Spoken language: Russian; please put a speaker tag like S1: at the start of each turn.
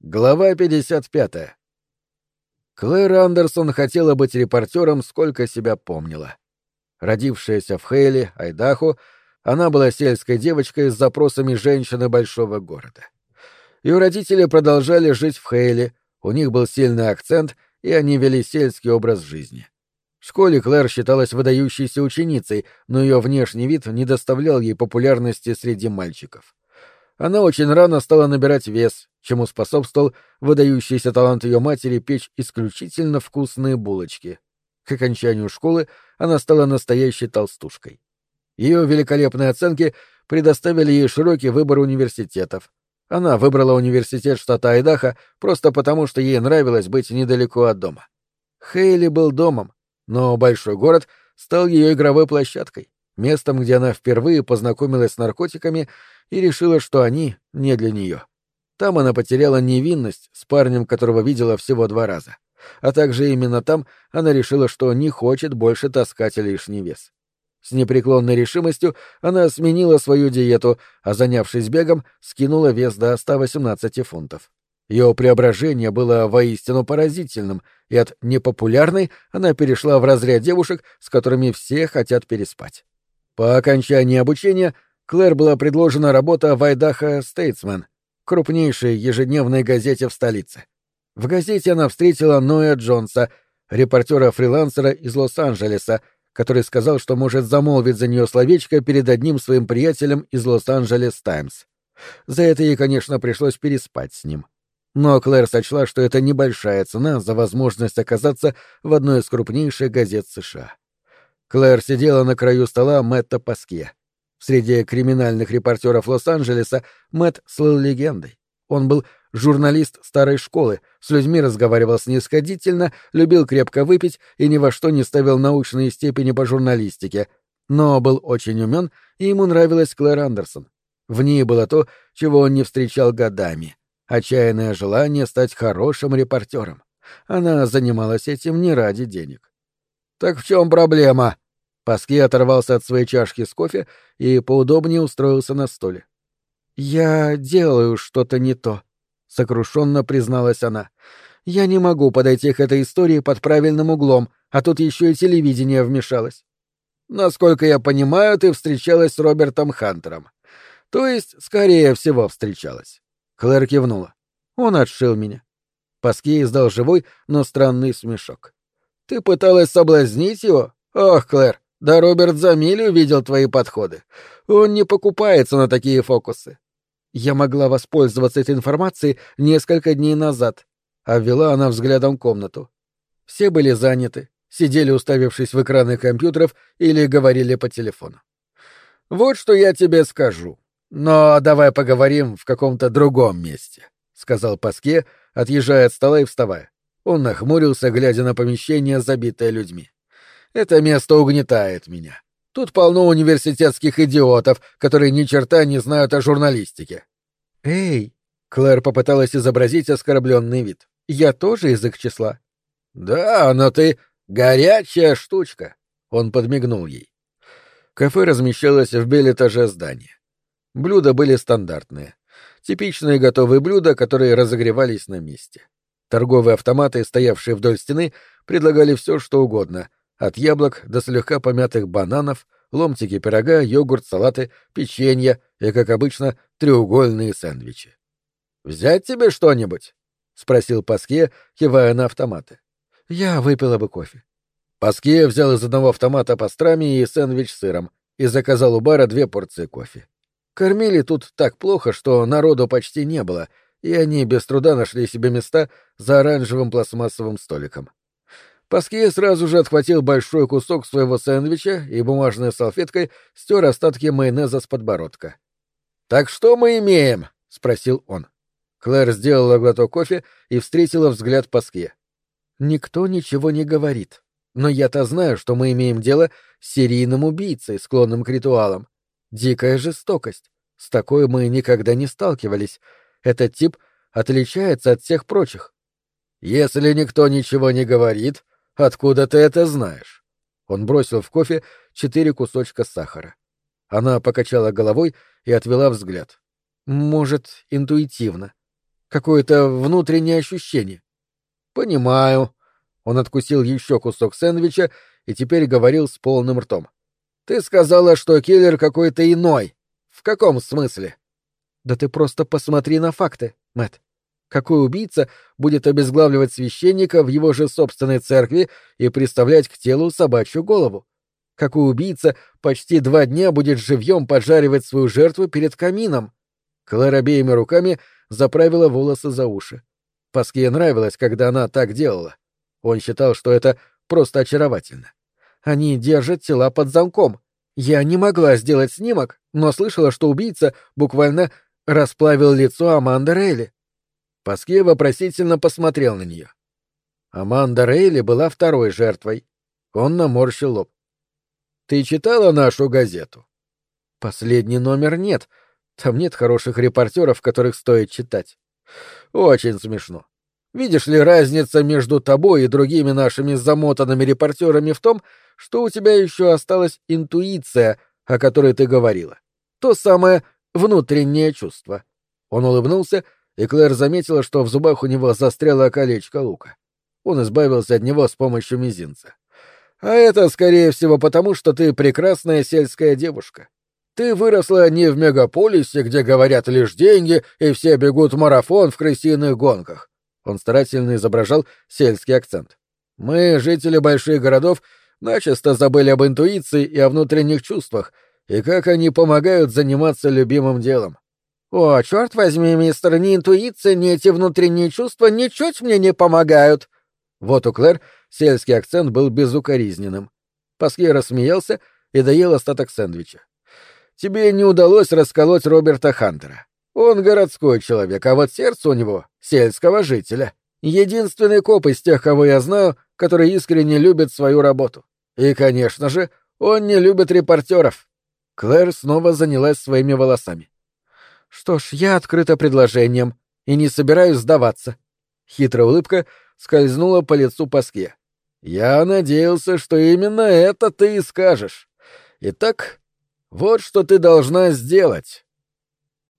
S1: Глава 55. Клэр Андерсон хотела быть репортером, сколько себя помнила. Родившаяся в Хейле, Айдахо, она была сельской девочкой с запросами женщины большого города. Ее родители продолжали жить в Хейле, у них был сильный акцент, и они вели сельский образ жизни. В школе Клэр считалась выдающейся ученицей, но ее внешний вид не доставлял ей популярности среди мальчиков. Она очень рано стала набирать вес, чему способствовал выдающийся талант ее матери печь исключительно вкусные булочки. К окончанию школы она стала настоящей толстушкой. Ее великолепные оценки предоставили ей широкий выбор университетов. Она выбрала университет штата Айдахо просто потому, что ей нравилось быть недалеко от дома. Хейли был домом, но большой город стал ее игровой площадкой, местом, где она впервые познакомилась с наркотиками и решила, что они не для нее. Там она потеряла невинность с парнем, которого видела всего два раза. А также именно там она решила, что не хочет больше таскать лишний вес. С непреклонной решимостью она сменила свою диету, а занявшись бегом, скинула вес до 118 фунтов. Ее преображение было воистину поразительным, и от непопулярной она перешла в разряд девушек, с которыми все хотят переспать. По окончании обучения Клэр была предложена работа в Айдахо Стейтсмен, крупнейшей ежедневной газете в столице. В газете она встретила Ноя Джонса, репортера-фрилансера из Лос-Анджелеса, который сказал, что может замолвить за нее словечко перед одним своим приятелем из Лос-Анджелес Таймс. За это ей, конечно, пришлось переспать с ним. Но Клэр сочла, что это небольшая цена за возможность оказаться в одной из крупнейших газет США. Клэр сидела на краю стола Мэтта Паске. Среди криминальных репортеров Лос-Анджелеса Мэтт слыл легендой. Он был журналист старой школы, с людьми разговаривал снисходительно, любил крепко выпить и ни во что не ставил научные степени по журналистике, но был очень умен, и ему нравилась Клэр Андерсон. В ней было то, чего он не встречал годами — отчаянное желание стать хорошим репортером. Она занималась этим не ради денег. «Так в чем проблема?» Паски оторвался от своей чашки с кофе и поудобнее устроился на столе. «Я делаю что-то не то», — сокрушенно призналась она. «Я не могу подойти к этой истории под правильным углом, а тут еще и телевидение вмешалось». «Насколько я понимаю, ты встречалась с Робертом Хантером. То есть, скорее всего, встречалась». Клэр кивнула. Он отшил меня. Паски издал живой, но странный смешок. «Ты пыталась соблазнить его? Ох, Клэр, да Роберт за милю видел твои подходы. Он не покупается на такие фокусы. Я могла воспользоваться этой информацией несколько дней назад. Обвела она взглядом комнату. Все были заняты, сидели уставившись в экраны компьютеров или говорили по телефону. «Вот что я тебе скажу. Но давай поговорим в каком-то другом месте», — сказал Паске, отъезжая от стола и вставая. Он нахмурился, глядя на помещение, забитое людьми. Это место угнетает меня. Тут полно университетских идиотов, которые ни черта не знают о журналистике. Эй, Клэр попыталась изобразить оскорбленный вид. Я тоже из их числа. Да, но ты горячая штучка. Он подмигнул ей. Кафе размещалось в белэтаже здания. Блюда были стандартные. Типичные готовые блюда, которые разогревались на месте. Торговые автоматы, стоявшие вдоль стены, предлагали все, что угодно, от яблок до слегка помятых бананов, ломтики пирога, йогурт, салаты, печенье и, как обычно, треугольные сэндвичи. «Взять тебе что-нибудь?» — спросил Паске, кивая на автоматы. «Я выпила бы кофе». Паске взял из одного автомата пастрами и сэндвич с сыром и заказал у бара две порции кофе. Кормили тут так плохо, что народу почти не было, и они без труда нашли себе места за оранжевым пластмассовым столиком. Паске сразу же отхватил большой кусок своего сэндвича и бумажной салфеткой стер остатки майонеза с подбородка. «Так что мы имеем?» — спросил он. Клэр сделала глоток кофе и встретила взгляд Паске. «Никто ничего не говорит. Но я-то знаю, что мы имеем дело с серийным убийцей, склонным к ритуалам. Дикая жестокость. С такой мы никогда не сталкивались. Этот тип отличается от всех прочих. Если никто ничего не говорит, Откуда ты это знаешь? Он бросил в кофе четыре кусочка сахара. Она покачала головой и отвела взгляд. Может, интуитивно. Какое-то внутреннее ощущение. Понимаю. Он откусил еще кусок сэндвича и теперь говорил с полным ртом. Ты сказала, что киллер какой-то иной. В каком смысле? Да ты просто посмотри на факты, Мэт. Какой убийца будет обезглавливать священника в его же собственной церкви и приставлять к телу собачью голову? Какой убийца почти два дня будет живьем поджаривать свою жертву перед камином? Клэр обеими руками заправила волосы за уши. Паске нравилось, когда она так делала. Он считал, что это просто очаровательно. Они держат тела под замком. Я не могла сделать снимок, но слышала, что убийца буквально расплавил лицо Аманды Рейли. Паске вопросительно посмотрел на нее. Аманда Рейли была второй жертвой. Он наморщил лоб. «Ты читала нашу газету?» «Последний номер нет. Там нет хороших репортеров, которых стоит читать». «Очень смешно. Видишь ли, разница между тобой и другими нашими замотанными репортерами в том, что у тебя еще осталась интуиция, о которой ты говорила. То самое внутреннее чувство». Он улыбнулся и Клэр заметила, что в зубах у него застряло колечко лука. Он избавился от него с помощью мизинца. «А это, скорее всего, потому, что ты прекрасная сельская девушка. Ты выросла не в мегаполисе, где говорят лишь деньги, и все бегут в марафон в крысиных гонках». Он старательно изображал сельский акцент. «Мы, жители больших городов, начисто забыли об интуиции и о внутренних чувствах, и как они помогают заниматься любимым делом. «О, черт возьми, мистер, ни интуиция, ни эти внутренние чувства ничуть мне не помогают!» Вот у Клэр сельский акцент был безукоризненным. Паскье рассмеялся и доел остаток сэндвича. «Тебе не удалось расколоть Роберта Хантера. Он городской человек, а вот сердце у него — сельского жителя. Единственный коп из тех, кого я знаю, который искренне любит свою работу. И, конечно же, он не любит репортеров». Клэр снова занялась своими волосами. Что ж, я открыта предложением и не собираюсь сдаваться. Хитрая улыбка скользнула по лицу Паске. Я надеялся, что именно это ты и скажешь. Итак, вот что ты должна сделать.